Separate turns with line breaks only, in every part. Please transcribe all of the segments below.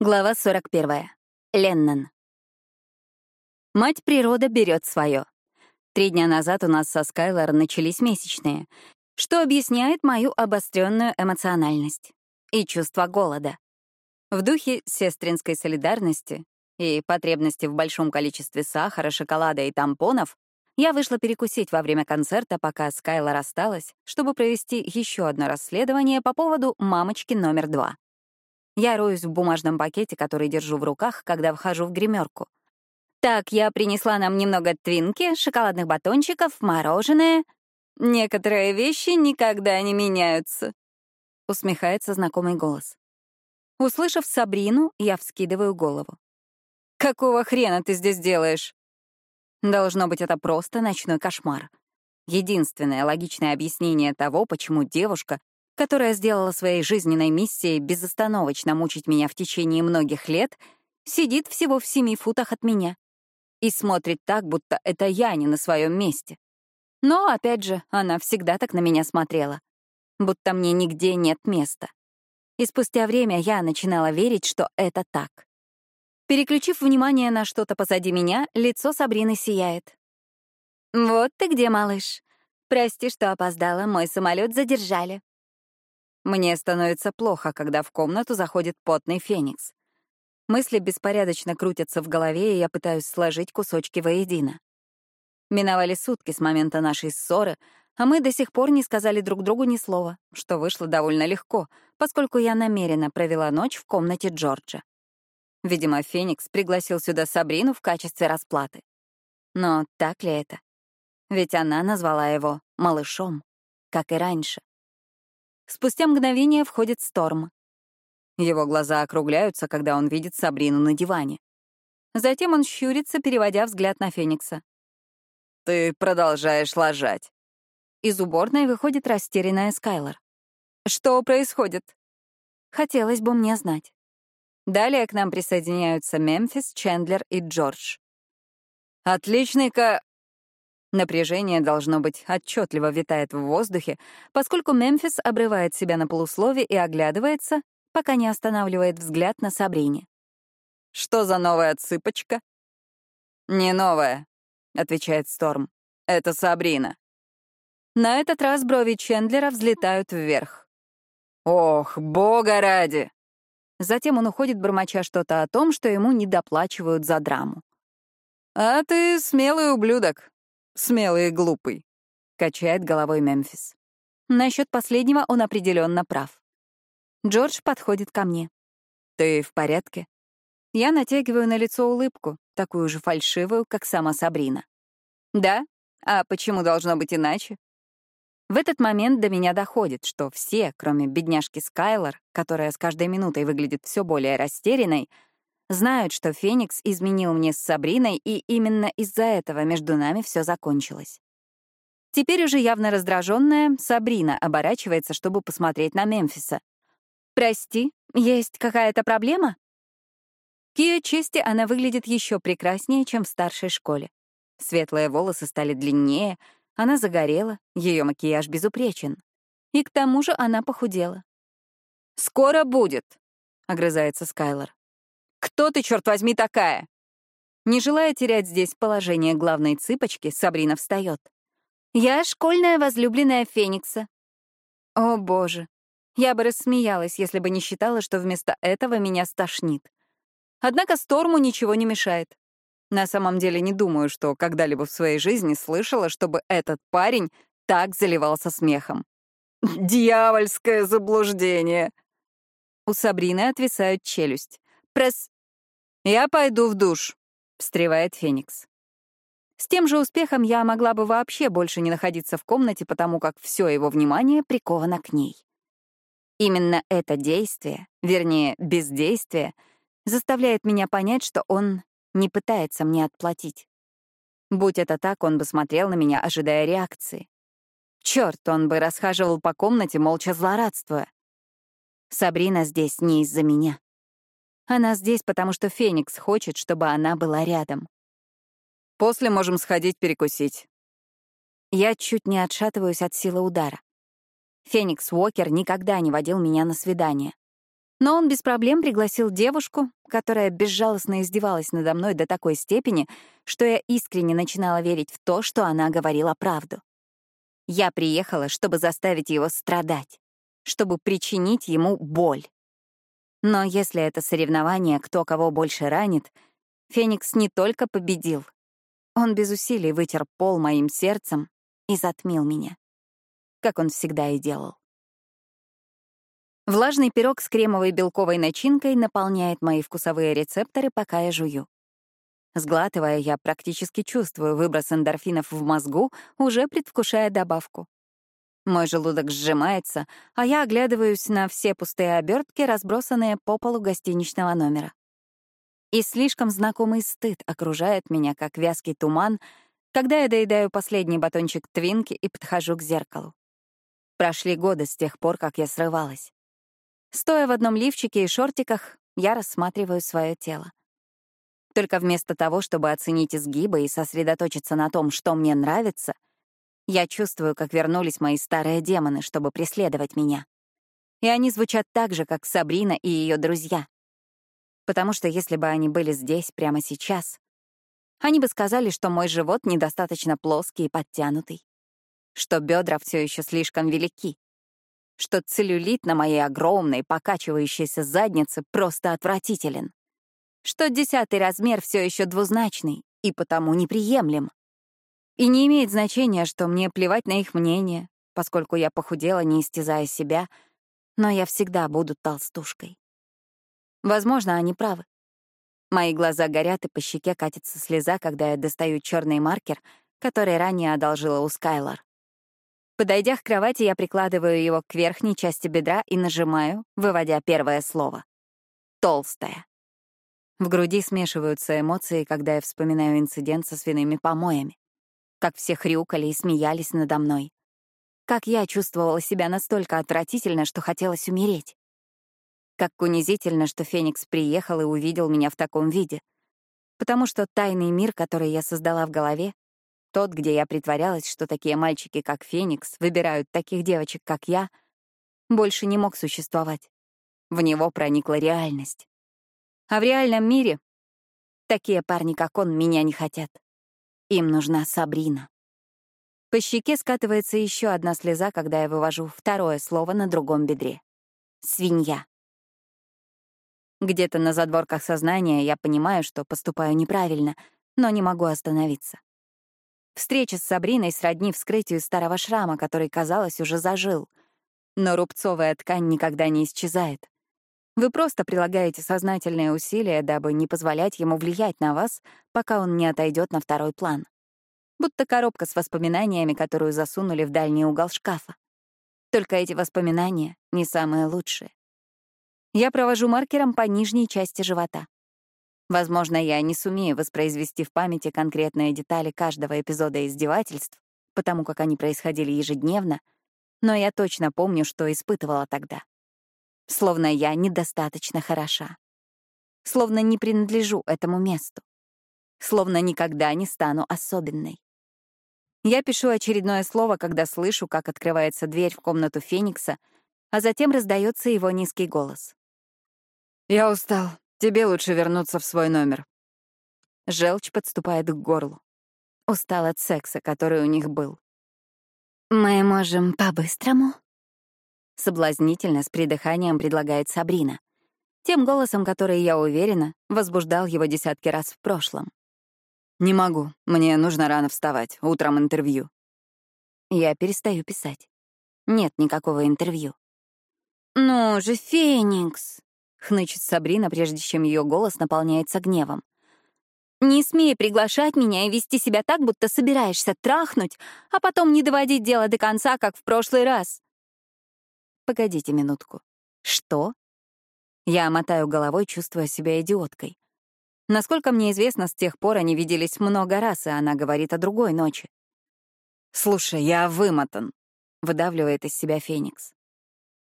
Глава 41. Леннон. Мать природа берет свое. Три дня назад у нас со Скайлор начались месячные, что объясняет мою обостренную эмоциональность и чувство голода. В духе сестринской солидарности и потребности в большом количестве сахара, шоколада и тампонов я вышла перекусить во время концерта, пока Скайлор осталась, чтобы провести еще одно расследование по поводу мамочки номер два. Я роюсь в бумажном пакете, который держу в руках, когда вхожу в гримерку. Так, я принесла нам немного твинки, шоколадных батончиков, мороженое. Некоторые вещи никогда не меняются. Усмехается знакомый голос. Услышав Сабрину, я вскидываю голову. «Какого хрена ты здесь делаешь?» Должно быть, это просто ночной кошмар. Единственное логичное объяснение того, почему девушка, которая сделала своей жизненной миссией безостановочно мучить меня в течение многих лет, сидит всего в семи футах от меня и смотрит так, будто это я не на своем месте. Но, опять же, она всегда так на меня смотрела, будто мне нигде нет места. И спустя время я начинала верить, что это так. Переключив внимание на что-то позади меня, лицо Сабрины сияет. «Вот ты где, малыш. Прости, что опоздала, мой самолет задержали. Мне становится плохо, когда в комнату заходит потный феникс. Мысли беспорядочно крутятся в голове, и я пытаюсь сложить кусочки воедино. Миновали сутки с момента нашей ссоры, а мы до сих пор не сказали друг другу ни слова, что вышло довольно легко, поскольку я намеренно провела ночь в комнате Джорджа. Видимо, Феникс пригласил сюда Сабрину в качестве расплаты. Но так ли это? Ведь она назвала его малышом, как и раньше. Спустя мгновение входит Сторм. Его глаза округляются, когда он видит Сабрину на диване. Затем он щурится, переводя взгляд на Феникса. «Ты продолжаешь лажать». Из уборной выходит растерянная Скайлор. «Что происходит?» Хотелось бы мне знать. Далее к нам присоединяются Мемфис, Чендлер и Джордж. «Отличный-ка...» Напряжение, должно быть, отчетливо витает в воздухе, поскольку Мемфис обрывает себя на полуслове и оглядывается, пока не останавливает взгляд на Сабрине. «Что за новая цыпочка?» «Не новая», — отвечает Сторм. «Это Сабрина». На этот раз брови Чендлера взлетают вверх. «Ох, бога ради!» Затем он уходит, бормоча что-то о том, что ему недоплачивают за драму. «А ты смелый ублюдок», Смелый и глупый», — качает головой Мемфис. Насчет последнего он определенно прав. Джордж подходит ко мне. «Ты в порядке?» Я натягиваю на лицо улыбку, такую же фальшивую, как сама Сабрина. «Да? А почему должно быть иначе?» В этот момент до меня доходит, что все, кроме бедняжки Скайлор, которая с каждой минутой выглядит все более растерянной, Знают, что Феникс изменил мне с Сабриной, и именно из-за этого между нами все закончилось. Теперь уже явно раздраженная, Сабрина оборачивается, чтобы посмотреть на Мемфиса. «Прости, есть какая-то проблема?» К ее чести она выглядит еще прекраснее, чем в старшей школе. Светлые волосы стали длиннее, она загорела, ее макияж безупречен. И к тому же она похудела. «Скоро будет», — огрызается Скайлор. Кто ты, черт возьми, такая?» Не желая терять здесь положение главной цыпочки, Сабрина встает. «Я школьная возлюбленная Феникса». О, боже. Я бы рассмеялась, если бы не считала, что вместо этого меня стошнит. Однако Сторму ничего не мешает. На самом деле не думаю, что когда-либо в своей жизни слышала, чтобы этот парень так заливался смехом. «Дьявольское заблуждение!» У Сабрины отвисает челюсть. «Прос... «Я пойду в душ», — встревает Феникс. С тем же успехом я могла бы вообще больше не находиться в комнате, потому как все его внимание приковано к ней. Именно это действие, вернее, бездействие, заставляет меня понять, что он не пытается мне отплатить. Будь это так, он бы смотрел на меня, ожидая реакции. Черт, он бы расхаживал по комнате, молча злорадствуя. Сабрина здесь не из-за меня. Она здесь, потому что Феникс хочет, чтобы она была рядом. После можем сходить перекусить. Я чуть не отшатываюсь от силы удара. Феникс Уокер никогда не водил меня на свидание. Но он без проблем пригласил девушку, которая безжалостно издевалась надо мной до такой степени, что я искренне начинала верить в то, что она говорила правду. Я приехала, чтобы заставить его страдать, чтобы причинить ему боль. Но если это соревнование, кто кого больше ранит, Феникс не только победил. Он без усилий вытер пол моим сердцем и затмил меня, как он всегда и делал. Влажный пирог с кремовой белковой начинкой наполняет мои вкусовые рецепторы, пока я жую. Сглатывая, я практически чувствую выброс эндорфинов в мозгу, уже предвкушая добавку. Мой желудок сжимается, а я оглядываюсь на все пустые обертки, разбросанные по полу гостиничного номера. И слишком знакомый стыд окружает меня, как вязкий туман, когда я доедаю последний батончик твинки и подхожу к зеркалу. Прошли годы с тех пор, как я срывалась. Стоя в одном лифчике и шортиках, я рассматриваю свое тело. Только вместо того, чтобы оценить изгибы и сосредоточиться на том, что мне нравится, я чувствую, как вернулись мои старые демоны, чтобы преследовать меня. И они звучат так же, как Сабрина и ее друзья. Потому что если бы они были здесь прямо сейчас, они бы сказали, что мой живот недостаточно плоский и подтянутый, что бедра все еще слишком велики, что целлюлит на моей огромной покачивающейся заднице просто отвратителен, что десятый размер все еще двузначный и потому неприемлем. И не имеет значения, что мне плевать на их мнение, поскольку я похудела, не истязая себя, но я всегда буду толстушкой. Возможно, они правы. Мои глаза горят, и по щеке катится слеза, когда я достаю черный маркер, который ранее одолжила у Скайлор. Подойдя к кровати, я прикладываю его к верхней части бедра и нажимаю, выводя первое слово. Толстая. В груди смешиваются эмоции, когда я вспоминаю инцидент со свиными помоями. Как все хрюкали и смеялись надо мной. Как я чувствовала себя настолько отвратительно, что хотелось умереть. Как унизительно, что Феникс приехал и увидел меня в таком виде. Потому что тайный мир, который я создала в голове, тот, где я притворялась, что такие мальчики, как Феникс, выбирают таких девочек, как я, больше не мог существовать. В него проникла реальность. А в реальном мире такие парни, как он, меня не хотят. Им нужна Сабрина. По щеке скатывается еще одна слеза, когда я вывожу второе слово на другом бедре. Свинья. Где-то на задворках сознания я понимаю, что поступаю неправильно, но не могу остановиться. Встреча с Сабриной сродни вскрытию старого шрама, который, казалось, уже зажил. Но рубцовая ткань никогда не исчезает. Вы просто прилагаете сознательные усилия, дабы не позволять ему влиять на вас, пока он не отойдет на второй план. Будто коробка с воспоминаниями, которую засунули в дальний угол шкафа. Только эти воспоминания не самые лучшие. Я провожу маркером по нижней части живота. Возможно, я не сумею воспроизвести в памяти конкретные детали каждого эпизода издевательств, потому как они происходили ежедневно, но я точно помню, что испытывала тогда. Словно я недостаточно хороша. Словно не принадлежу этому месту. Словно никогда не стану особенной. Я пишу очередное слово, когда слышу, как открывается дверь в комнату Феникса, а затем раздается его низкий голос. «Я устал. Тебе лучше вернуться в свой номер. Желчь подступает к горлу. Устал от секса, который у них был. «Мы можем по-быстрому?» Соблазнительно с придыханием предлагает Сабрина. Тем голосом, который, я уверена, возбуждал его десятки раз в прошлом. «Не могу. Мне нужно рано вставать. Утром интервью». Я перестаю писать. Нет никакого интервью. «Ну же, Феникс!» хнычет Сабрина, прежде чем ее голос наполняется гневом. «Не смей приглашать меня и вести себя так, будто собираешься трахнуть, а потом не доводить дело до конца, как в прошлый раз». Погодите минутку. Что? Я мотаю головой, чувствуя себя идиоткой. Насколько мне известно, с тех пор они виделись много раз, и она говорит о другой ночи. «Слушай, я вымотан», — выдавливает из себя Феникс.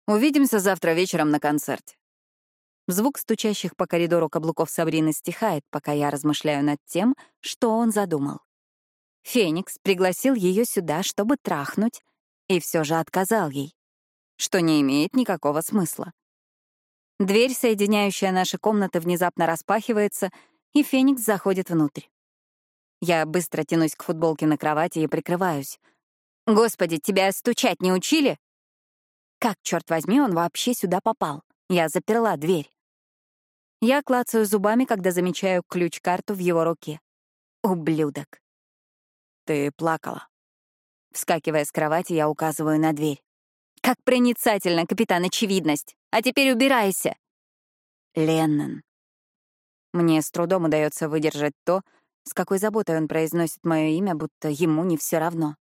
«Увидимся завтра вечером на концерте. Звук стучащих по коридору каблуков Сабрины стихает, пока я размышляю над тем, что он задумал. Феникс пригласил ее сюда, чтобы трахнуть, и все же отказал ей, что не имеет никакого смысла. Дверь, соединяющая наши комнаты, внезапно распахивается, и Феникс заходит внутрь. Я быстро тянусь к футболке на кровати и прикрываюсь. «Господи, тебя стучать не учили?» Как, черт возьми, он вообще сюда попал? Я заперла дверь. Я клацаю зубами, когда замечаю ключ-карту в его руке. Ублюдок.
Ты плакала.
Вскакивая с кровати, я указываю на дверь. Как проницательно, капитан Очевидность. А теперь убирайся. Леннон. Мне с трудом удается выдержать то, с какой заботой он произносит мое имя, будто ему не все равно.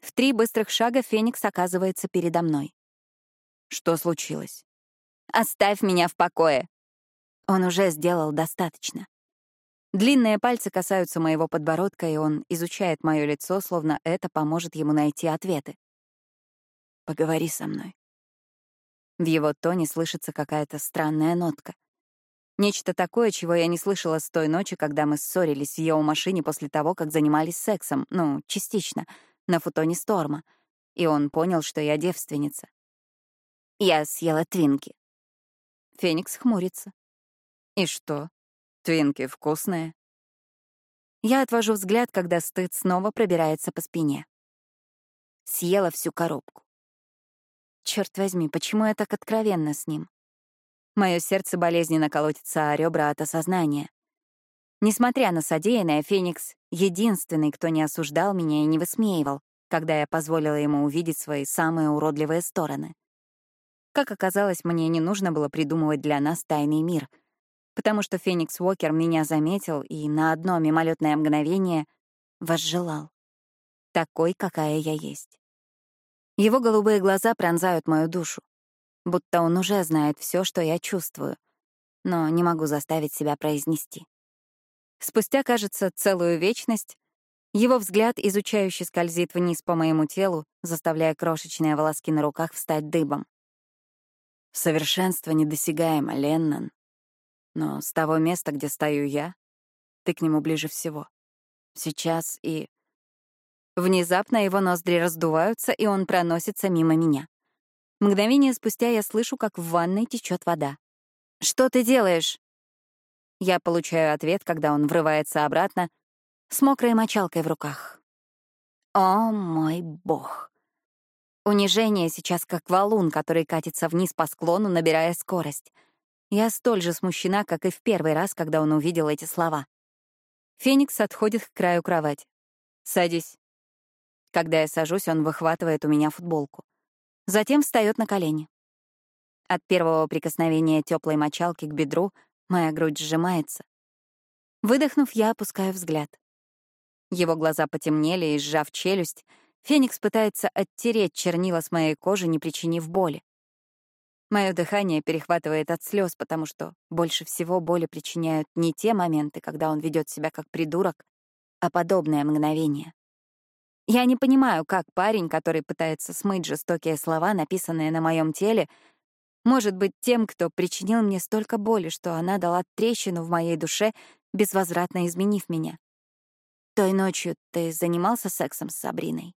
В три быстрых шага Феникс оказывается передо мной.
Что случилось?
«Оставь меня в покое!» Он уже сделал достаточно. Длинные пальцы касаются моего подбородка, и он изучает мое лицо, словно это поможет ему найти ответы.
«Поговори со мной».
В его тоне слышится какая-то странная нотка. Нечто такое, чего я не слышала с той ночи, когда мы ссорились в его машине после того, как занимались сексом, ну, частично, на футоне Сторма. И он понял, что я девственница. Я съела твинки. Феникс хмурится.
И что? Твинки вкусные?
Я отвожу взгляд, когда стыд снова пробирается по спине. Съела всю коробку. Черт возьми, почему я так откровенна с ним? Мое сердце болезненно колотится о ребра от осознания. Несмотря на содеянное, Феникс — единственный, кто не осуждал меня и не высмеивал, когда я позволила ему увидеть свои самые уродливые стороны. Как оказалось, мне не нужно было придумывать для нас тайный мир, потому что Феникс Уокер меня заметил и на одно мимолетное мгновение возжелал. Такой, какая я есть. Его голубые глаза пронзают мою душу будто он уже знает все, что я чувствую, но не могу заставить себя произнести. Спустя, кажется, целую вечность, его взгляд, изучающий, скользит вниз по моему телу, заставляя крошечные волоски на руках встать дыбом.
Совершенство недосягаемо, Леннон. Но с того места, где стою я, ты к нему ближе всего. Сейчас и...
Внезапно его ноздри раздуваются, и он проносится мимо меня. Мгновение спустя я слышу, как в ванной течет вода. «Что ты делаешь?» Я получаю ответ, когда он врывается обратно с мокрой мочалкой в руках. О мой бог! Унижение сейчас как валун, который катится вниз по склону, набирая скорость. Я столь же смущена, как и в первый раз, когда он увидел эти слова. Феникс отходит к краю кровати. «Садись». Когда я сажусь, он выхватывает у меня футболку. Затем встает на колени. От первого прикосновения теплой мочалки к бедру моя грудь сжимается. Выдохнув, я опускаю взгляд. Его глаза потемнели, и, сжав челюсть, Феникс пытается оттереть чернила с моей кожи, не причинив боли. Мое дыхание перехватывает от слез, потому что больше всего боли причиняют не те моменты, когда он ведет себя как придурок, а подобное мгновение. Я не понимаю, как парень, который пытается смыть жестокие слова, написанные на моем теле, может быть тем, кто причинил мне столько боли, что она дала трещину в моей душе, безвозвратно изменив меня. Той ночью ты занимался сексом с Сабриной?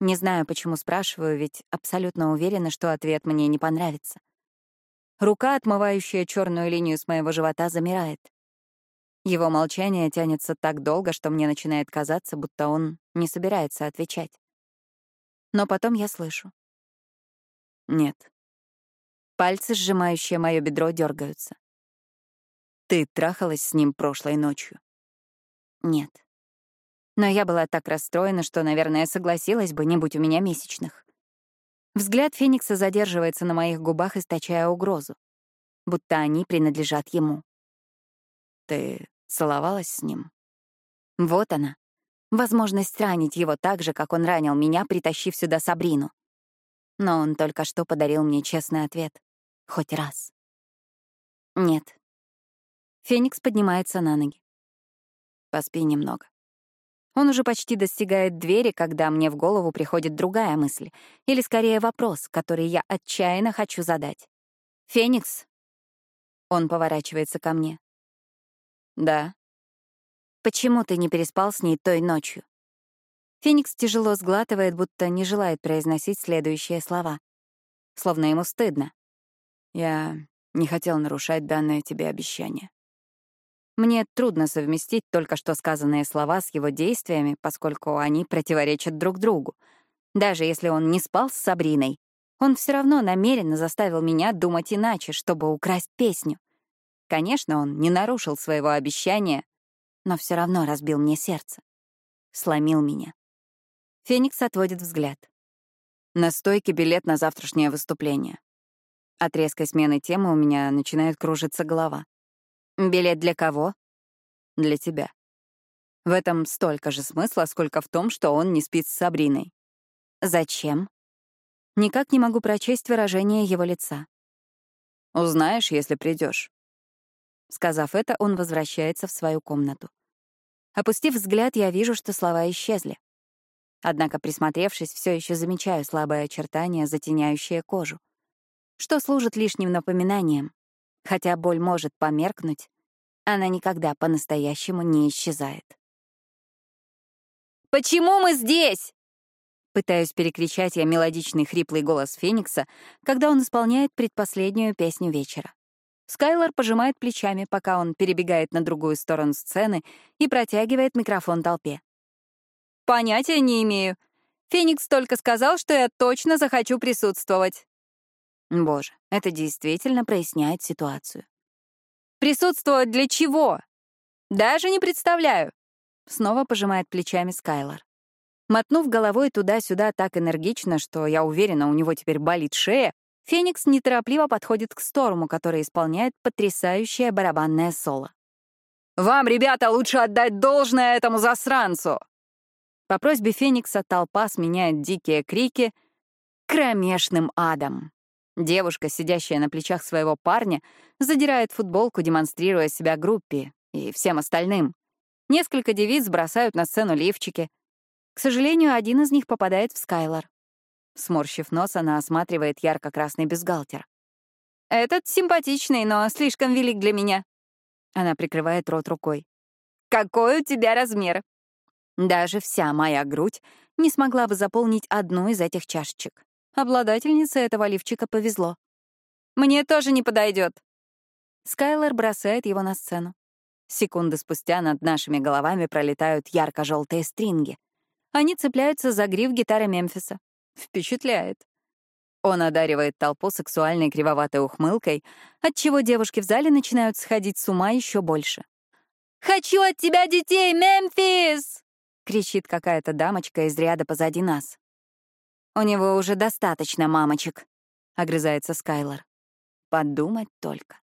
Не знаю, почему спрашиваю, ведь абсолютно уверена, что ответ мне не понравится. Рука, отмывающая черную линию с моего живота, замирает. Его молчание тянется так долго, что мне начинает казаться, будто он не собирается отвечать. Но потом я слышу. Нет. Пальцы, сжимающие мое бедро, дергаются. Ты трахалась с ним прошлой ночью? Нет. Но я была так расстроена, что, наверное, согласилась бы, не будь у меня месячных. Взгляд Феникса задерживается на моих губах, источая угрозу, будто они принадлежат ему. Ты Целовалась с ним. Вот она. Возможность ранить его так же, как он ранил меня, притащив сюда Сабрину. Но он только что подарил мне честный ответ. Хоть раз. Нет. Феникс поднимается на ноги. Поспи немного. Он уже почти достигает двери, когда мне в голову приходит другая мысль, или скорее вопрос, который я отчаянно хочу задать. «Феникс?» Он поворачивается ко мне. «Да». «Почему ты не переспал с ней той ночью?» Феникс тяжело сглатывает, будто не желает произносить следующие слова. Словно ему стыдно.
Я не хотел нарушать данное тебе обещание. Мне трудно совместить только что сказанные слова с его действиями, поскольку они противоречат друг другу. Даже если он не спал с Сабриной, он все равно намеренно заставил меня думать иначе, чтобы украсть песню. Конечно, он не нарушил своего обещания, но все равно разбил мне сердце. Сломил меня. Феникс отводит взгляд. На стойке билет на завтрашнее выступление. От резкой смены темы у меня начинает кружиться голова. Билет для кого? Для тебя. В этом столько же смысла, сколько в том, что он не спит с Сабриной. Зачем? Никак не могу прочесть выражение его лица. Узнаешь, если придешь. Сказав это, он возвращается в свою комнату. Опустив взгляд, я вижу, что слова исчезли. Однако, присмотревшись, все еще замечаю слабое очертание, затеняющее кожу. Что служит лишним напоминанием. Хотя боль может померкнуть, она никогда по-настоящему не исчезает. «Почему мы здесь?» Пытаюсь перекричать я мелодичный хриплый голос Феникса, когда он исполняет предпоследнюю песню вечера. Скайлор пожимает плечами, пока он перебегает на другую сторону сцены и протягивает микрофон толпе. «Понятия не имею. Феникс только сказал, что я точно захочу присутствовать». Боже, это действительно проясняет ситуацию. «Присутствовать для чего? Даже не представляю». Снова пожимает плечами Скайлор. Мотнув головой туда-сюда так энергично, что, я уверена, у него теперь болит шея, Феникс неторопливо подходит к Сторму, который исполняет потрясающее барабанное соло. «Вам, ребята, лучше отдать должное этому засранцу!» По просьбе Феникса толпа сменяет дикие крики кромешным адом. Девушка, сидящая на плечах своего парня, задирает футболку, демонстрируя себя группе и всем остальным. Несколько девиц бросают на сцену лифчики. К сожалению, один из них попадает в Скайлор. Сморщив нос, она осматривает ярко-красный бюстгальтер. «Этот симпатичный, но слишком велик для меня». Она прикрывает рот рукой. «Какой у тебя размер?» Даже вся моя грудь не смогла бы заполнить одну из этих чашечек. Обладательнице этого лифчика повезло. «Мне тоже не подойдет. Скайлер бросает его на сцену. Секунды спустя над нашими головами пролетают ярко-желтые стринги. Они цепляются за гриф гитары Мемфиса. Впечатляет. Он одаривает толпу сексуальной кривоватой ухмылкой, отчего девушки в зале начинают сходить с ума еще больше. «Хочу от тебя детей, Мемфис!» — кричит какая-то дамочка из ряда позади нас. «У него уже достаточно мамочек», — огрызается Скайлор. «Подумать только».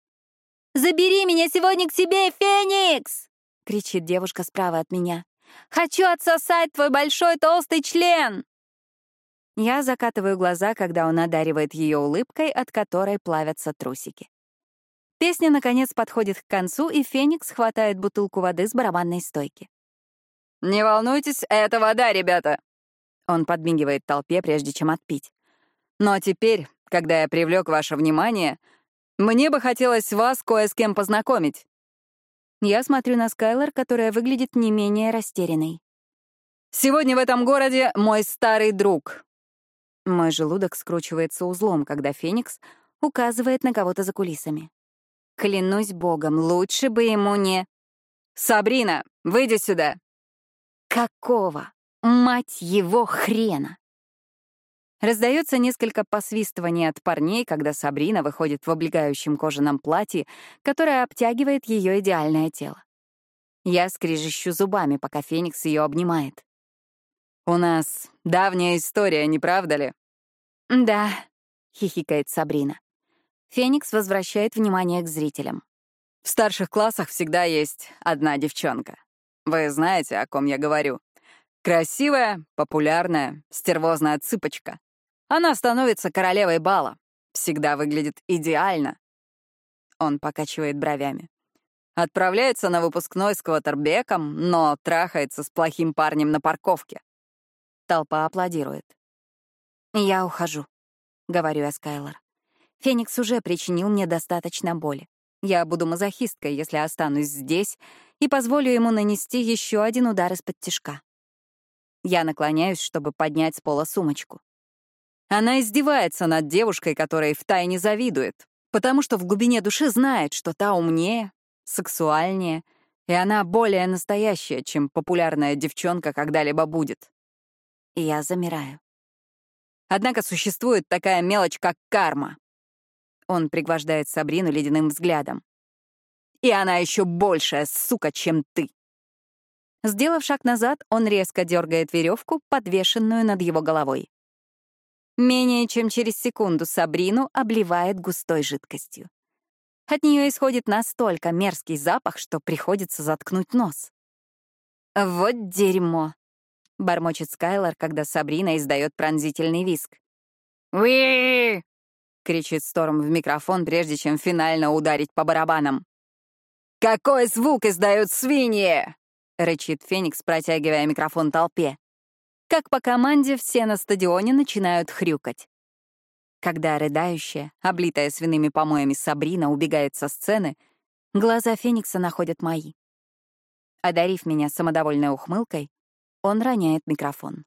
«Забери меня сегодня к себе, Феникс!» — кричит девушка справа от меня. «Хочу отсосать твой большой толстый член!» Я закатываю глаза, когда он одаривает ее улыбкой, от которой плавятся трусики. Песня, наконец, подходит к концу, и Феникс хватает бутылку воды с барабанной стойки. «Не волнуйтесь, это вода, ребята!» Он подмигивает толпе, прежде чем отпить. «Но теперь, когда я привлек ваше внимание, мне бы хотелось вас кое с кем познакомить». Я смотрю на Скайлор, которая выглядит не менее растерянной. «Сегодня в этом городе мой старый друг, мой желудок скручивается узлом, когда Феникс указывает на кого-то за кулисами. Клянусь богом, лучше бы ему не... «Сабрина, выйди сюда!» «Какого? Мать его хрена!» Раздается несколько посвистываний от парней, когда Сабрина выходит в облегающем кожаном платье, которое обтягивает ее идеальное тело. Я скрежещу зубами, пока Феникс ее обнимает. «У нас давняя история, не правда ли?» «Да», — хихикает Сабрина. Феникс возвращает внимание к зрителям. «В старших классах всегда есть одна девчонка. Вы знаете, о ком я говорю. Красивая, популярная, стервозная цыпочка. Она становится королевой бала. Всегда выглядит идеально». Он покачивает бровями. Отправляется на выпускной с квотербеком, но трахается с плохим парнем на парковке. Толпа аплодирует. «Я ухожу», — говорю я Скайлор. «Феникс уже причинил мне достаточно боли. Я буду мазохисткой, если останусь здесь и позволю ему нанести еще один удар из-под тишка. Я наклоняюсь, чтобы поднять с пола сумочку. Она издевается над девушкой, которой втайне завидует. Потому что в глубине души знает, что та умнее, сексуальнее, и она более настоящая, чем популярная девчонка когда-либо будет. И я замираю. Однако существует такая мелочь, как карма. Он пригвождает Сабрину ледяным взглядом. И она еще большая сука, чем ты. Сделав шаг назад, он резко дергает веревку, подвешенную над его головой. Менее чем через секунду Сабрину обливает густой жидкостью. От нее исходит настолько мерзкий запах, что приходится заткнуть нос. «Вот дерьмо!» — бормочет Скайлор, когда Сабрина издает пронзительный виск. «Уи!» — кричит Сторм в микрофон, прежде чем финально ударить по барабанам. «Какой звук издают свиньи?» — рычит Феникс, протягивая микрофон толпе. Как по команде, все на стадионе начинают хрюкать. Когда рыдающая, облитая свиными помоями Сабрина убегает со сцены, глаза Феникса находят мои. Одарив меня самодовольной ухмылкой, он роняет микрофон.